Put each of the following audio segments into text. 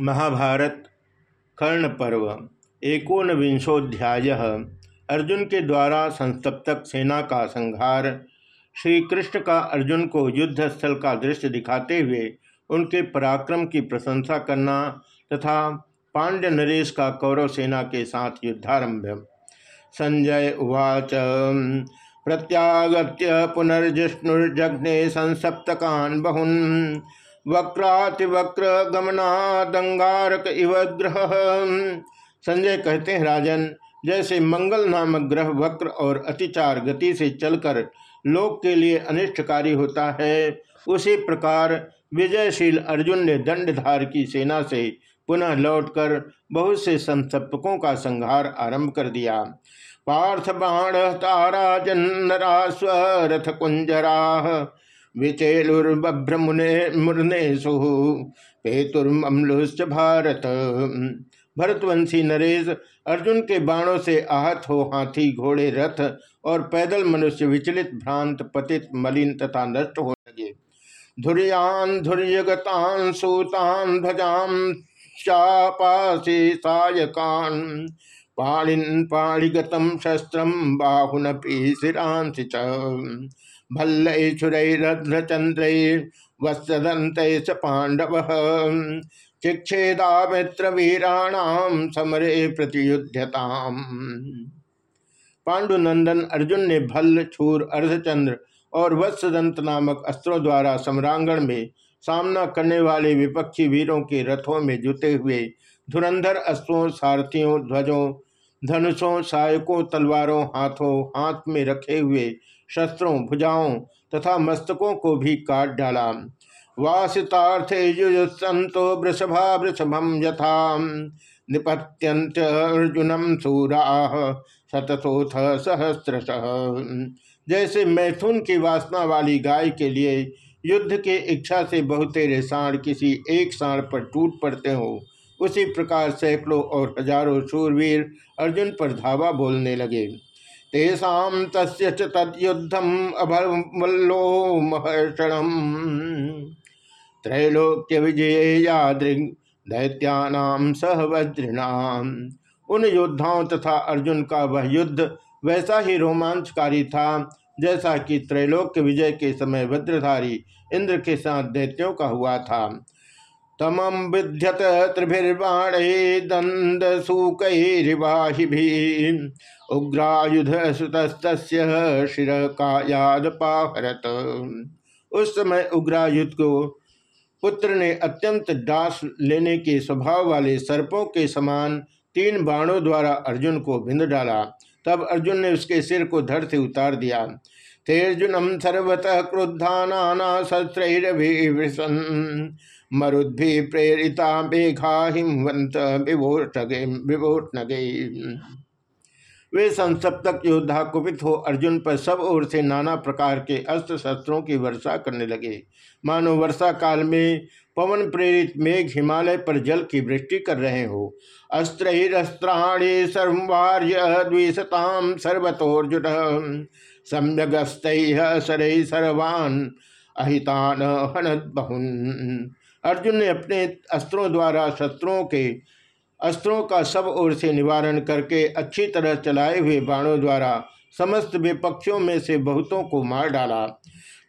महाभारत कर्ण पर्व, एकोनविंशोध्याय। अर्जुन के द्वारा संस्तप्तक सेना का संहार श्री कृष्ण का अर्जुन को युद्ध स्थल का दृश्य दिखाते हुए, उनके पराक्रम की प्रशंसा करना तथा पांड्य नरेश का कौरव सेना के साथ युद्धारंभ। संजय उवाच, प्रत्यागत्य पुनर्जिष्णुर्जघ्ने संसप्तकान बहुन। वक्रातिवक्र गमनादंगारक इव ग्रह। संजय कहते हैं, राजन, जैसे मंगल नामक ग्रह वक्र और अतिचार गति से चलकर लोक के लिए अनिष्टकारी होता है, उसी प्रकार विजयशील अर्जुन ने दंडधार की सेना से पुनः लौटकर बहुत से संसप्तकों का संहार आरंभ कर दिया। पार्थ बाण तारा जन्नरा स्वरथ कुंजरा विचेलुर्भ्रमुनेशु पेतुर्मलुश्च भारत। भरतवंशी नरेश अर्जुन के बाणों से आहत हो हाथी, घोड़े, रथ और पैदल मनुष्य विचलित, भ्रांत, पतित, मलिन तथा नष्ट हो लगे। धुर्यान धुर्यगतान सूतान भजाम चापासी सायकान पाणिन पाणिगतम शस्त्रम बाहुनपी च पांडव चिक्षेदा मित्र वीराणाम समरे प्रतियुध्यताम। पांडुनंदन अर्जुन ने भल्ल छूर अर्धचंद्र और वत्सदंत नामक अस्त्रों द्वारा सम्रांगण में सामना करने वाले विपक्षी वीरों के रथों में जुटे हुए धुरंधर अस्त्रों, सारथियों, ध्वजों, धनुषों सायकों तलवारों, हाथों, हाथ में रखे हुए शस्त्रों, भुजाओं तथा मस्तकों को भी काट डाला। वासितार्थे युजसंतो वृषभा वृषभम यथा। निपत्यंत अर्जुनम सूरा शतसोथ सहस्र जैसे मैथुन की वासना वाली गाय के लिए युद्ध के इच्छा से बहुतेरे साण किसी एक साण पर टूट पड़ते हो, उसी प्रकार सैकड़ों और हज़ारों शूरवीर अर्जुन पर धावा बोलने लगे। तेषा तस्य तद्युद्धम अभवल्लो महर्षणम त्रैलोक्य विजय यादृग दैत्यानाम सह वज्रिणाम उन योद्धाओं तथा अर्जुन का वह युद्ध वैसा ही रोमांचकारी था, जैसा कि त्रैलोक्य विजय के समय वज्रधारी इंद्र के साथ दैत्यों का हुआ था। तमम विध्यत त्रिभिर्बाण दंद सूकैरिवाहि उग्रायुध सुतस्त शिर कायाद पाहरत। उस समय उग्रायुध को पुत्र ने अत्यंत डास लेने के स्वभाव वाले सर्पों के समान तीन बाणों द्वारा अर्जुन को भिंद डाला। तब अर्जुन ने उसके सिर को धड़ से उतार दिया। तेर्जुनम सर्वतः क्रुद्धा नाना शस्त्रैरभिवृशन मरुद्भि प्रेरिता मेघा हिमवंत विभोटनगे वे संसप्तक योद्धा कुपित हो अर्जुन पर सब ओर से नाना प्रकार के अस्त्र शस्त्रों की वर्षा करने लगे। मानो वर्षा काल में पवन प्रेरित मेघ हिमालय पर जल की वृष्टि कर रहे हो। अस्त्रस्त्राणी सर्वार्य द्विशताम सर्वतोर्जुन। सम्यगस्त सरई सर्वान अहितान हनत बहुन अर्जुन ने अपने अस्त्रों द्वारा शत्रुओं के अस्त्रों का सब ओर से निवारण करके अच्छी तरह चलाए हुए बाणों द्वारा समस्त विपक्षों में से बहुतों को मार डाला।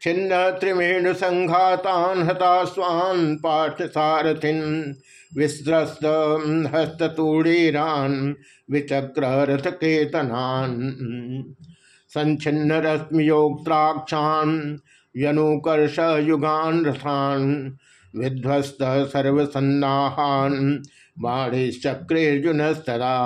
छिन्न त्रिवेणु संघातान हता स्वान पाठ सारथिन विस्त्रस्त हस्तूड़ीरान विचक्र रथ केतनान संचिन्न रश्मियोक्त्राक्षान, यनुकर्ष युगान रथान विध्वस्त सर्वसन्नाहान बाणेश्चक्रेर्जुन स्तरा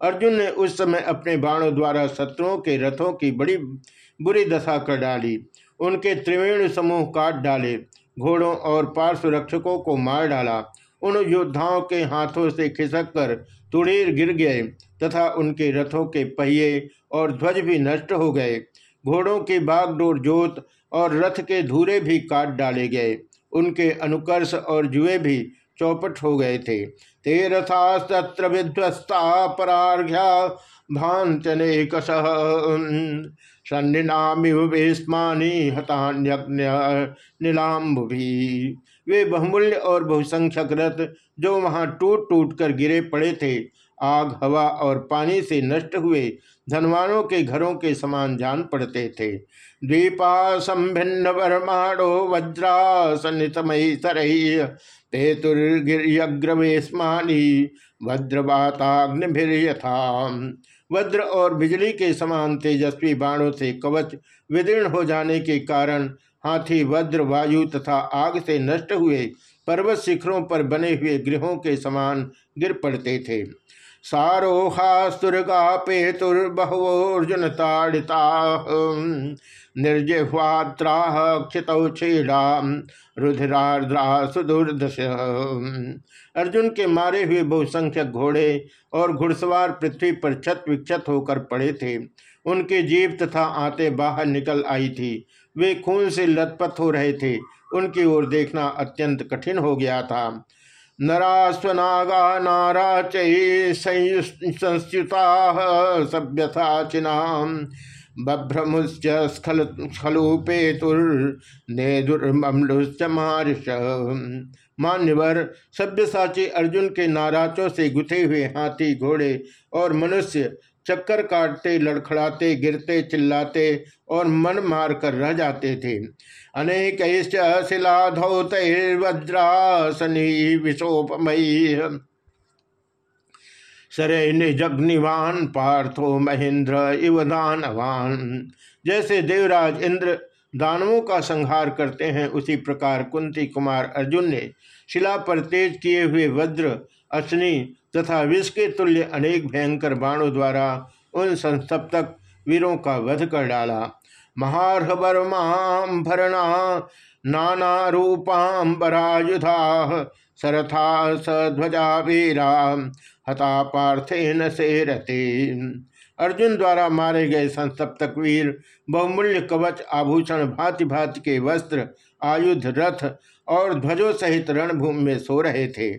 अर्जुन ने उस समय अपने बाणों द्वारा शत्रुओं के रथों की बड़ी बुरी दशा कर डाली। उनके त्रिवेण समूह काट डाले, घोड़ों और पार्श्वरक्षकों को मार डाला। उन योद्धाओं के हाथों से खिसक कर तुड़ीर गिर गए तथा उनके रथों के पहिए और ध्वज भी नष्ट हो गए। घोड़ों की बागडोर जोत और रथ के धूरे भी काट डाले गए। उनके अनुकर्ष और जुए भी चौपट हो गए थे। ते रथास्त्र विध्वस्ता परार्घ्या भांतनेकश सन्निनामिव भीष्मानी हतान्यज्ञ नीलाम्बुभी। वे बहुमूल्य और बहुसंख्यक रथ जो वहाँ टूट टूट कर गिरे पड़े थे। आग, हवा और पानी से नष्ट हुए धनवानों के घरों के समान जान पड़ते थे। द्वीपा संभिन्न वर्माणो वज्रासनितमयी सरही वज्रवाताग्निभिर्यथा वज्र और बिजली के समान तेजस्वी बाणों से कवच विदीर्ण हो जाने के कारण हाथी वज्र, वायु तथा आग से नष्ट हुए पर्वत शिखरों पर बने हुए गृहों के समान गिर पड़ते थे। सारोहास्तुर्गा पेतुर्बहवोर्जुन ताड़िता निर्जिह्वात्रा क्षितौ छेड़ा रुधिरार्द्रा सुदुर्दश अर्जुन के मारे हुए बहुसंख्यक घोड़े और घुड़सवार पृथ्वी पर छत विक्षत होकर पड़े थे। उनके जीव तथा आते बाहर निकल आई थी। वे खून से लथपथ हो रहे थे। उनकी ओर देखना अत्यंत कठिन हो गया था। नरास्वनागा नारा संस्युता सभ्यथा चिनाम बभ्रमुश्च स्खल स्खलुपेतुर्नेदुर्मलुश्च मारिश मान्यवर सभ्यसाची अर्जुन के नाराचों से गुथे हुए हाथी, घोड़े और मनुष्य चक्कर काटते, लड़खड़ाते, गिरते, चिल्लाते और मन मार कर रह जाते थे। अनेक शिला धौतर्वज्रासनी विशोपमयी। सरे निजग्निवान पार्थो महेंद्र इव दानवान। जैसे देवराज इंद्र दानवों का संहार करते हैं, उसी प्रकार कुंती कुमार अर्जुन ने शिला पर तेज किए हुए वज्र, अश्नि तथा विष के तुल्य अनेक भयंकर बाणों द्वारा उन संसप्तक वीरों का वध कर डाला। महारहवर्मां भरणा नाना रूपाम्बरायुधा सरथा सध्वजा वीरा, हता पार्थेन से अर्जुन द्वारा मारे गए संसप्तक वीर, बहुमूल्य कवच, आभूषण भांति भांति के वस्त्र, आयुध, रथ और ध्वजों सहित रणभूमि में सो रहे थे।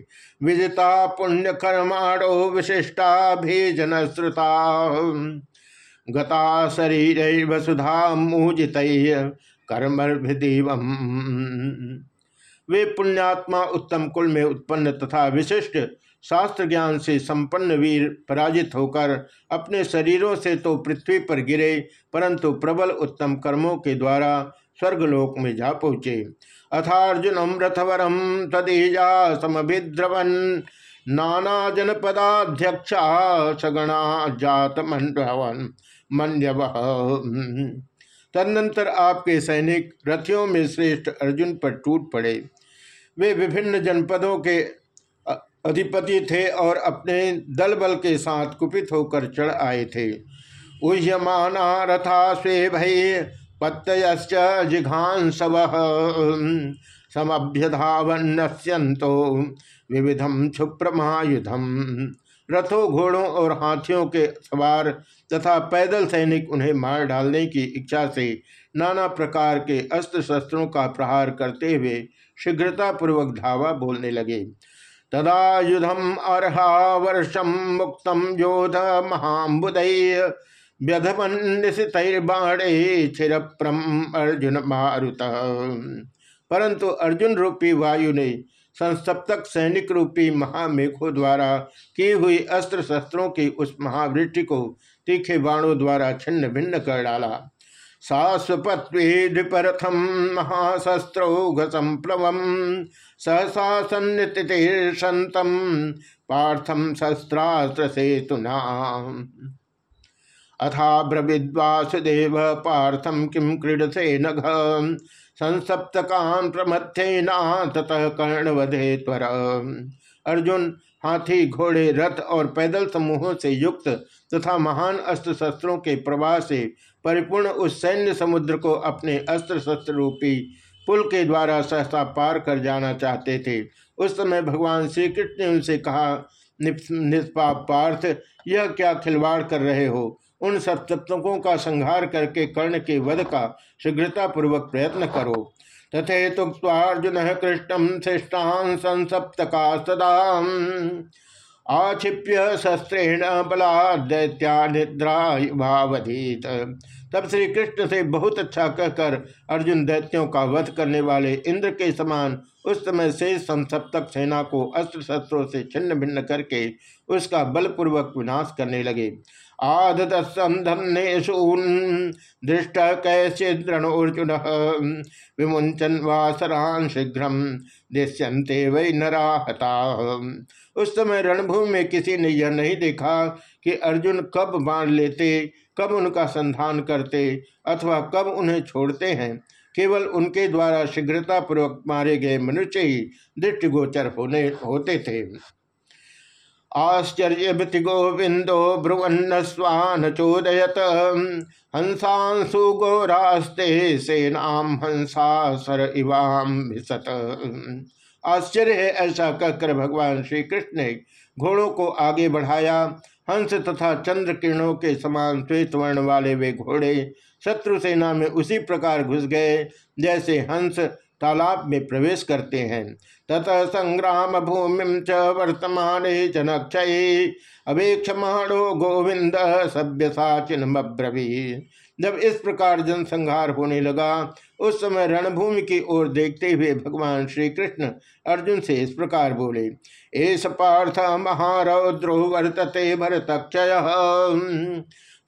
विदिता पुण्य कर्माणो विशिष्टा, भेजन, श्रुता। गता शरीर वसुधा मूजित वे पुण्यात्मा उत्तम कुल में उत्पन्न तथा विशिष्ट शास्त्र ज्ञान से संपन्न वीर पराजित होकर अपने शरीरों से तो पृथ्वी पर गिरे, परंतु प्रबल उत्तम कर्मों के द्वारा स्वर्गलोक में जा पहुँचे। अथार्जुनम रथवरम तदेजा समभिद्रवन नाना जनपदाध्यक्षा सगणा जात मंडवन मन्यव। तदनंतर आपके सैनिक रथियों में श्रेष्ठ अर्जुन पर टूट पड़े। वे विभिन्न जनपदों के अधिपति थे और अपने दल बल के साथ कुपित होकर चढ़ आए थे। उह्यमाना रथा स्वे भय पत्तयश्च जिघांसव समभ्यधावन्यंतो विविधम क्षुप्रमायुधम रथों, घोड़ों और हाथियों के सवार तथा पैदल सैनिक उन्हें मार डालने की इच्छा से नाना प्रकार के अस्त्र शस्त्रों का प्रहार करते हुए शीघ्रतापूर्वक धावा बोलने लगे। तदा युधम वर्षम मुक्तम, योध महाबुदय व्यधमन्निशितर्बाणे छिरप्रम अर्जुन मारुत परंतु अर्जुन रूपी वायु ने संसप्तक सैनिक रूपी महामेघों द्वारा की हुई अस्त्र शस्त्रों की उस महावृष्टि को तीखे बाणों द्वारा छिन्न भिन्न कर डाला। सास्वपत्वीपरथम महाशस्त्रौघ संप्लव सहसा सन्नितिर्षंतम पार्थम शस्त्रास्त्र सेतुना अथा ब्रविद्वासुदेव पार्थम किम क्रीडसे नघ। संसप्तकान प्रमथेना ततः कर्णवधे त्वर। अर्जुन, हाथी, घोड़े, रथ और पैदल समूहों से युक्त तथा महान अस्त्र शस्त्रों के प्रवाह से परिपूर्ण उस सैन्य समुद्र को अपने अस्त्र शस्त्र रूपी पुल के द्वारा सहसा पार कर जाना चाहते थे। उस समय भगवान श्री कृष्ण ने उनसे कहा निष्पाप पार्थ, यह क्या खिलवाड़ कर रहे हो? उन सप्तकों का संहार करके कर्ण के वध का शीघ्रता पूर्वक प्रयत्न करो। तथे तुक्वार्जुन कृष्णम श्रेष्ठान संसप्तका सदा आक्षिप्य शस्त्रेण बला दैत्या निद्रा भावधीत तब श्री कृष्ण से बहुत अच्छा कहकर अर्जुन दैत्यों का वध करने वाले इंद्र के समान उस समय से संसप्तक सेना को अस्त्र शस्त्रों से छिन्न भिन्न करके उसका बलपूर्वक विनाश करने लगे। आदतसंधन्नेशून दृष्ट कैसे दृणोर्जुन विमुंचन वासरान शीघ्र दृश्यंते वै नराहता। उस समय रणभूमि में किसी ने यह नहीं देखा कि अर्जुन कब बाण लेते, कब उनका संधान करते, अथवा कब उन्हें छोड़ते हैं। केवल उनके द्वारा शीघ्रतापूर्वक मारे गए मनुष्य ही दृष्टिगोचर होने, होते थे। आश्चर्य गोविंदो ब्रुवन्न स्वान चोदयत हंसांसु गोरास्ते सेनाम हंसा सर इवाम विसत। आश्चर्य है ऐसा कहकर भगवान श्री कृष्ण ने घोड़ों को आगे बढ़ाया। हंस तथा चंद्र किरणों के समान श्वेत वर्ण वाले वे घोड़े शत्रु सेना में उसी प्रकार घुस गए, जैसे हंस तालाब में प्रवेश करते हैं। ततः संग्राम भूमि च वर्तमान जनक्षय। अवेक्षमाणो गोविंद सभ्य साचिन ब्रवी जब इस प्रकार जनसंहार होने लगा, उस समय रणभूमि की ओर देखते हुए भगवान श्री कृष्ण अर्जुन से इस प्रकार बोले एस पार्थ महारौद्रो वर्तते भरतक्षय।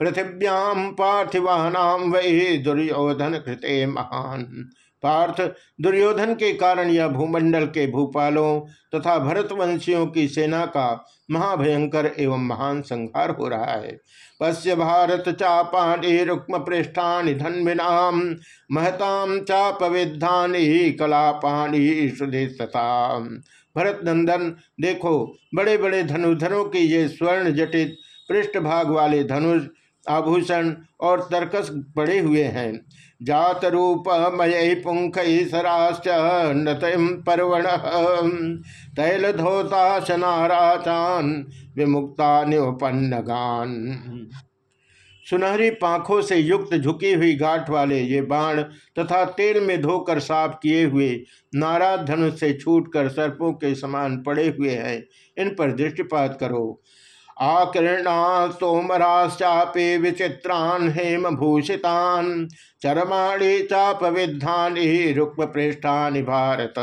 पृथिव्याम पार्थिवानाम वही दुर्योधन कृते महान। पार्थ दुर्योधन के कारण यह भूमंडल के भूपालों तथा भरतवंशियों की सेना का महाभयंकर एवं महान संहार हो रहा है। पश्य भारत चापाणी रुक्म पृष्ठानि धन्विनाम महताम चाप विद्धानी कलापाणी सुधीता भरत नंदन देखो बड़े बड़े धनुधरों की ये स्वर्ण जटित पृष्ठभाग वाले धनुष, आभूषण और तर्कस पड़े हुए हैं। जात रूप मय पुंख सराश्च नतम पर्वण। तैल धोता शनाराचान विमुक्ता निपन्नगान सुनहरी पाखों से युक्त झुकी हुई गांठ वाले ये बाण तथा तेल में धोकर साफ़ किए हुए नाराज़ धनुष से छूटकर सर्पों के समान पड़े हुए हैं, इन पर दृष्टिपात करो। आकीर्णा सोमराश्चापे विचित्रान हेम भूषितान चरमाणी चाप विद्धानी रुक्म भारत।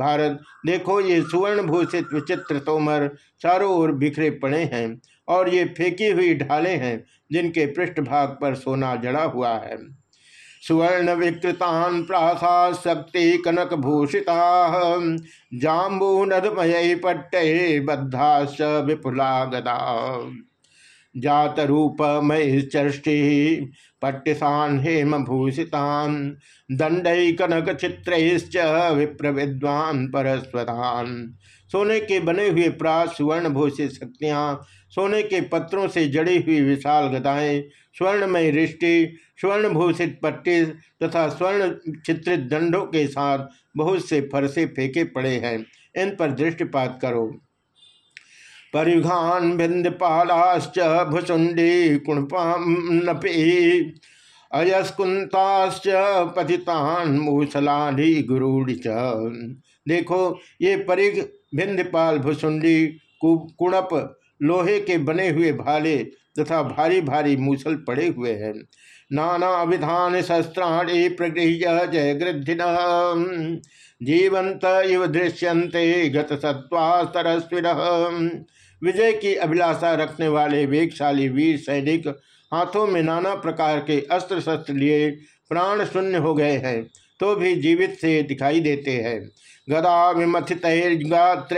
भारत, देखो ये सुवर्ण भूषित विचित्र तोमर चारों ओर बिखरे पड़े हैं और ये फेंकी हुई ढाले हैं जिनके पृष्ठभाग पर सोना जड़ा हुआ है। सुवर्ण विकृतान प्रासा शक्ति कनक भूषिता जाम्बू नदमय पट्टे बद्धाश्च विपुला गदा जात रूप महिचर्ष्टि पट्टिशान हेम भूषितान दंडई कनक चित्र विप्र विद्वान परस्वधान सोने के बने हुए प्रास स्वर्ण भूषित शक्तियाँ सोने के पत्रों से जड़ी हुई विशाल गदाएँ, स्वर्णमय रिष्टि स्वर्ण भूषित पट्टी तथा स्वर्ण चित्रित दंडों के साथ बहुत से फरसे फेंके पड़े हैं। इन पर दृष्टिपात करो। परिघान बिंदपालाश्च भुसुंडी कुणपापी अयस्कुंताश्च पतितान मूसलाढ़ी गुरूढ़ देखो, ये परिघ भिंदपाल भुसुंडी कुणप लोहे के बने हुए भाले तथा भारी भारी मूसल पड़े हुए हैं। नाना विधान शस्त्राणी प्रगृह्य जय गृद्धि जीवंत इव दृश्यंते गत सत्वास्तरस्विन विजय की अभिलाषा रखने वाले वेगशाली वीर सैनिक हाथों में नाना प्रकार के अस्त्र शस्त्र लिए प्राण शून्य हो गए हैं तो भी जीवित से दिखाई देते हैं। गदा विमथित गात्र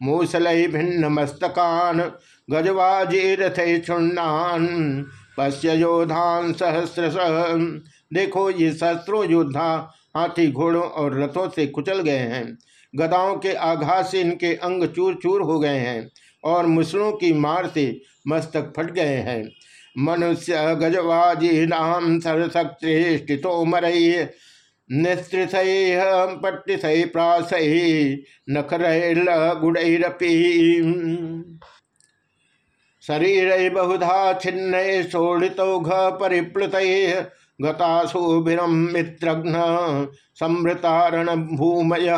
मूसल भिन्न मस्तकान गजवाजी रथ चुन्नान पश्य योधान सहस्र देखो ये सहस्त्रों योद्धा हाथी, घोड़ों और रथों से कुचल गए हैं। गदाओं के आघात से इनके अंग चूर चूर हो गए हैं और मुसलों की मार से मस्तक फट गए हैं। मनुष्य गजवाजी नाम सरसक्तिष्ठितो मरई निस्तृत पट्टिसै प्रासै नखरैर्लगुड़ैरपि शरीर बहुधा छिन्न शोड़ितौघ परिप्लुत गताशुभिरम मित्रघ्न समृतारण भूमय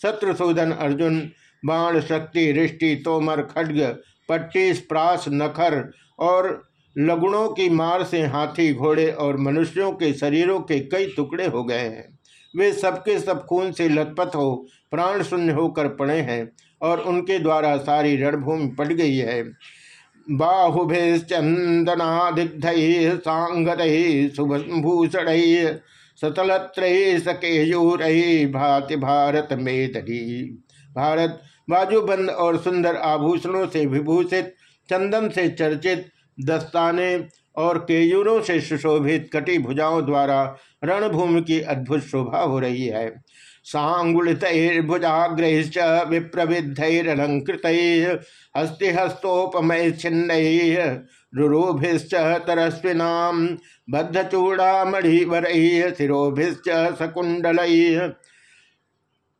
शत्रुसूदन अर्जुन बाण शक्ति रिष्टि तोमर खड्ग, पट्टी प्रास नखर और लगुणों की मार से हाथी घोड़े और मनुष्यों के शरीरों के कई टुकड़े हो गए हैं। वे सबके सब खून से लथपथ हो, प्राण शून्य होकर पड़े हैं और उनके द्वारा सारी रणभूमि पट गई है। बाहुभिश्चंदनादिग्ध सांगत शुभभूषण सतलत्र सकेयूर भाति भारत मेदरी भारत बाजूबंद और सुंदर आभूषणों से विभूषित, चंदन से चर्चित दस्ताने और केयूरों से सुशोभित कटी भुजाओं द्वारा रणभूमि की अद्भुत शोभा हो रही है। सांगुलितर्भुजाग्रैश्च विप्रविद्धरलंकृत हस्तिहस्तोपमय छिन्न रुरोभिश्च तरस्विनाम बद्धचूड़ामणिवर शिरोभिश्च सकुंडल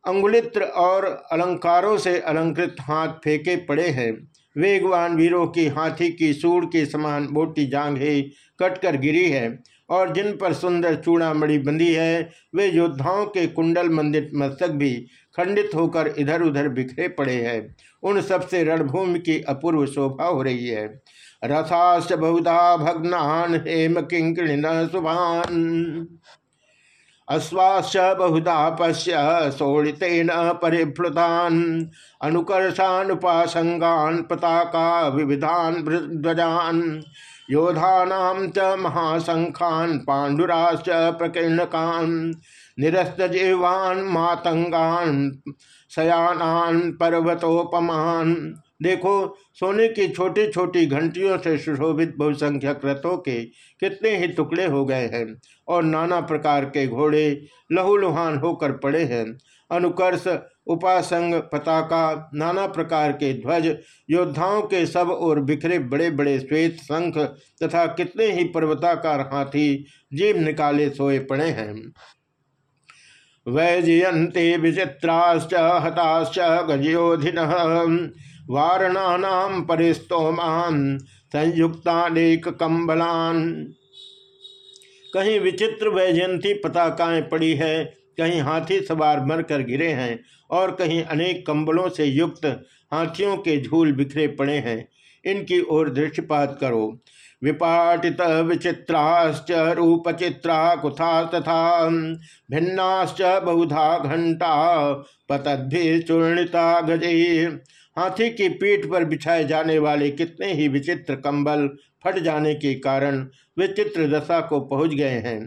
अंगुलित्र और अलंकारों से अलंकृत हाथ फेंके पड़े हैं। वेगवान वीरों की हाथी की सूर के समान बोटी जांघे कटकर गिरी है और जिन पर सुंदर चूड़ामणि बंधी है, वे योद्धाओं के कुंडल मंदिर मस्तक भी खंडित होकर इधर उधर बिखरे पड़े हैं। उन सबसे रणभूमि की अपूर्व शोभा हो रही है। रथाश्च बहुधा भग्नान हेम किंकिण सुभान। अश्वाश्च बहुधा पश्य शोणितेन परिफ्लुतान अनुकर्षानुपासंगान पताका विविधान ध्वजान योधानाम च महासंखान पांडुराश्च प्रकीर्णकान, निरस्तजीवान मातंगान शयानान, पर्वतोपमान। देखो, सोने की छोटी छोटी घंटियों से सुशोभित बहुसंख्यक रथों के कितने ही टुकड़े हो गए हैं। और नाना प्रकार के घोड़े लहूलुहान होकर पड़े हैं। अनुकर्ष, उपासंग, पताका, नाना प्रकार के ध्वज, योद्धाओं के सब और बिखरे बड़े बड़े श्वेत शंख तथा कितने ही पर्वताकार हाथी जीव निकाले सोए पड़े हैं। वैजयंते विचित्राश्च, हताश्च, गजयोधिन वारणानाम परिस्तोमान संयुक्तानेक कंबलान कहीं विचित्र वैजयंती पताकाएँ पड़ी है, कहीं हाथी सवार मरकर गिरे हैं और कहीं अनेक कंबलों से युक्त हाथियों के झूल बिखरे पड़े हैं। इनकी ओर दृष्टिपात करो। विपाटित विचित्राश्च रूपचित्रा कुथा तथा भिन्नाश्च बहुधा घंटा पतद्भि चूर्णिता गजई हाथी की पीठ पर बिछाए जाने वाले कितने ही विचित्र कंबल फट जाने के कारण विचित्र दशा को पहुँच गए हैं।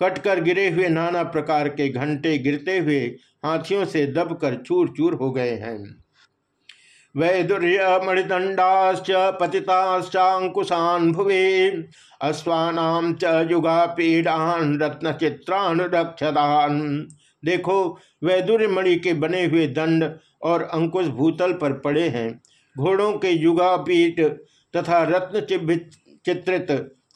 कटकर गिरे हुए नाना प्रकार के घंटे गिरते हुए हाथियों से दबकर चूर चूर हो गए हैं। वैदुर्य मणिदंडाश्च पतिताश्चाकुशान भुवे अश्वानाम च युगा पीड़ान रत्न चित्रानुरक्षदान देखो वैदुर्य मणि के बने हुए दंड और अंकुश भूतल पर पड़े हैं। घोड़ों के युगापीठ तथा रत्न चित्रित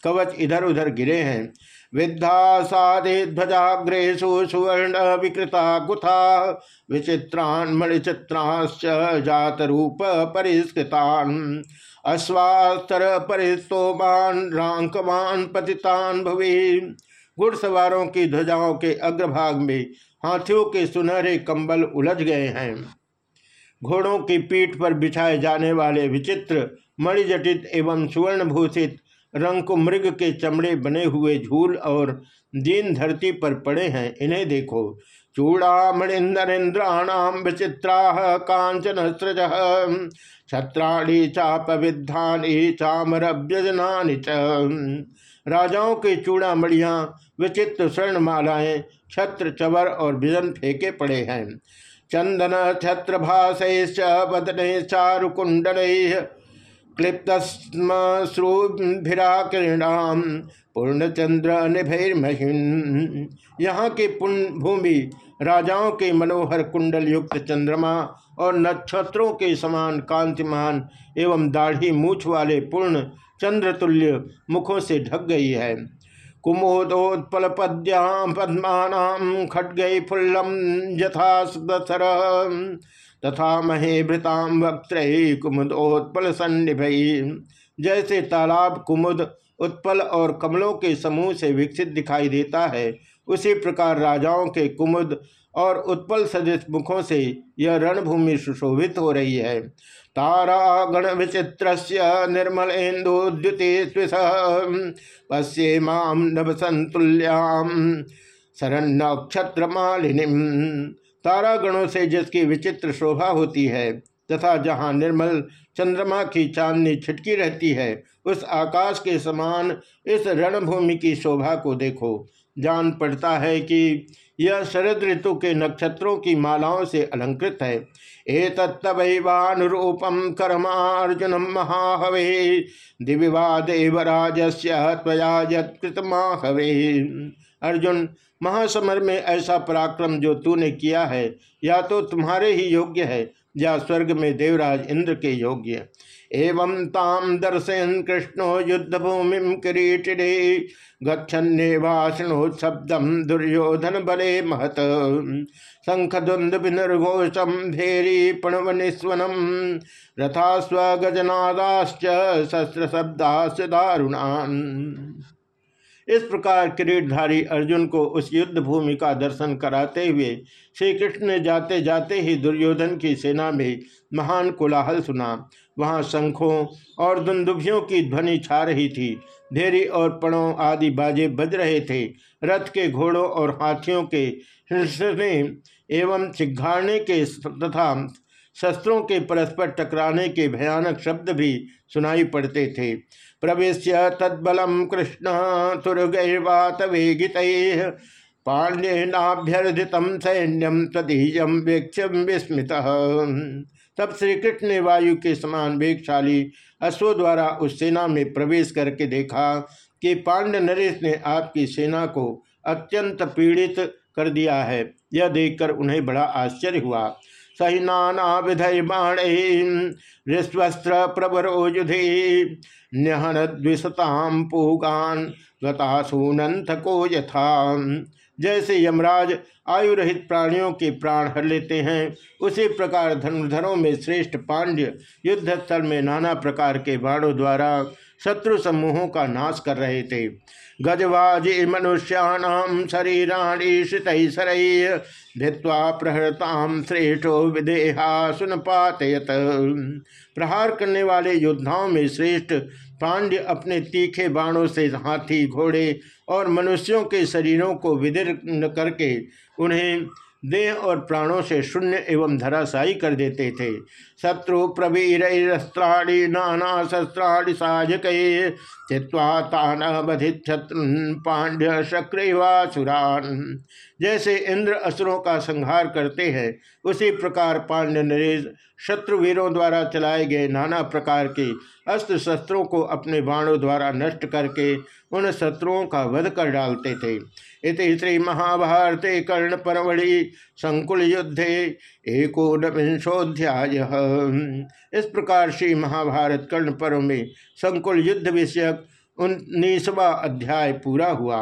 कवच इधर उधर गिरे हैं। विद्धा साधे ध्वजाग्रेशु सुवर्ण विकृता गुथा विचित्रान मणिचित्रांश्च जात रूप परिष्कृतान। अश्वास्तर परिस्तोमान रांकमान पतितान भवे। घुड़सवारों की ध्वजाओं के अग्रभाग में हाथियों के सुनहरे कंबल उलझ गए हैं। घोड़ों की पीठ पर बिछाए जाने वाले विचित्र मणिजटित एवं सुवर्णभूषित रंग को मृग के चमड़े बने हुए झूल और दीन धरती पर पड़े हैं। इन्हें देखो। चूड़ामणिंद्रेन्द्राणाम विचित्रा कांचन सृज। छत्राणी चाप विद्धानी चामरभ्यजना च। राजाओं के चूड़ा चूड़ामणियाँ विचित्र स्वर्णमालाएँ छत्र चवर और विजन फेंके पड़े हैं। चंदन छत्र भाषैश्च वदने चारुकुंडल क्लिप्तस्म श्रुभिराकिरणाम पूर्णचंद्र निभैर्महिन यहाँ के पुण्य भूमि राजाओं के मनोहर कुंडल युक्त चंद्रमा और नक्षत्रों के समान कांतिमान एवं दाढ़ी मूछ वाले पूर्ण चंद्रतुल्य मुखों से ढक गई है। कुमोदोत्पल पद्याम पद्मा खड्गई फुल्लम यथा तथा महे भृताम वक्त कुमुदोत्पल सन्निभई जैसे तालाब कुमुद उत्पल और कमलों के समूह से विकसित दिखाई देता है, उसी प्रकार राजाओं के कुमुद और उत्पल सदृश मुखों से यह रणभूमि सुशोभित हो रही है। तारा गण विचित्र निर्मल इंदुद्युति नभ संतुल्याम शरण नक्षत्र मालिनी तारागणों से जिसकी विचित्र शोभा होती है, तथा जहाँ निर्मल चंद्रमा की चांदनी छिटकी रहती है, उस आकाश के समान इस रणभूमि की शोभा को देखो। जान पड़ता है कि यह शरद ऋतु के नक्षत्रों की मालाओं से अलंकृत है। ए तत्तवैवानुरूपम कर्मार्जुन महाहवे दिव्यवा देवराज हवे अर्जुन, महासमर में ऐसा पराक्रम जो तूने किया है, या तो तुम्हारे ही योग्य है, या स्वर्ग में देवराज इंद्र के योग्य। एवं ताम दर्शयन कृष्णो युद्ध भूमि किरीटिडे गच्छन्नेवासनो शब्दम दुर्योधन बले महत। शंखदुंद विनिर्घोषम धेरी प्रणवनिस्वनम रथा स्वगजनादाश्च शस्त्र शब्दाश्च दारुणान। इस प्रकार किरीटधारी अर्जुन को उस युद्ध भूमि का दर्शन कराते हुए श्री कृष्ण ने जाते जाते ही दुर्योधन की सेना में महान कोलाहल सुना। वहाँ शंखों और दुंदुभियों की ध्वनि छा रही थी। धेरी और पणों आदि बाजे बज रहे थे। रथ के घोड़ों और हाथियों के हिंसने एवं चिघाड़ने के तथा शस्त्रों के परस्पर टकराने के भयानक शब्द भी सुनाई पड़ते थे। प्रवेश तद्बलम कृष्ण तुर्गैर्वात वेगित पाण्ड्यनाभ्यर्थित सैन्यम वेक्षम विस्मित। तब श्री कृष्ण ने वायु के समान वेगशाली अश्व द्वारा उस सेना में प्रवेश करके देखा कि पांड्य नरेश ने आपकी सेना को अत्यंत पीड़ित कर दिया है। यह देखकर उन्हें बड़ा आश्चर्य हुआ। सही नाना विधय बाण ऋस्वस्त्र प्रवरो युधे न्यहन द्विशताम पूगान गतासूनंत को यथा। जैसे यमराज आयु रहित प्राणियों के प्राण हर लेते हैं, उसी प्रकार धनुर्धरों में श्रेष्ठ पांड्य युद्ध स्थल में नाना प्रकार के बाणों द्वारा शत्रु समूहों का नाश कर रहे थे। गजवाजी मनुष्याणाम शरीराणी शितसर भित्वा प्रहृताम श्रेष्ठो विदेहा सुन पातयत प्रहार करने वाले योद्धाओं में श्रेष्ठ पांड्य अपने तीखे बाणों से हाथी घोड़े और मनुष्यों के शरीरों को विदीर्ण करके उन्हें देह और प्राणों से शून्य एवं धराशायी कर देते थे। शत्रु प्रवीरस्त्राणी नाना शस्त्राणी साजक चित्वा तान पांड्य शक्रवासुरान जैसे इंद्र असुरों का संहार करते हैं, उसी प्रकार पांड्य नरेश शत्रुवीरों द्वारा चलाए गए नाना प्रकार के अस्त्र शस्त्रों को अपने बाणों द्वारा नष्ट करके उन शत्रुओं का वध कर डालते थे। इति श्री महाभारते कर्ण परवड़ी संकुल युद्धे एकोनविंशोध्याय इस प्रकार श्री महाभारत कर्ण पर्व में संकुल युद्ध विषयक उन्नीसवा अध्याय पूरा हुआ।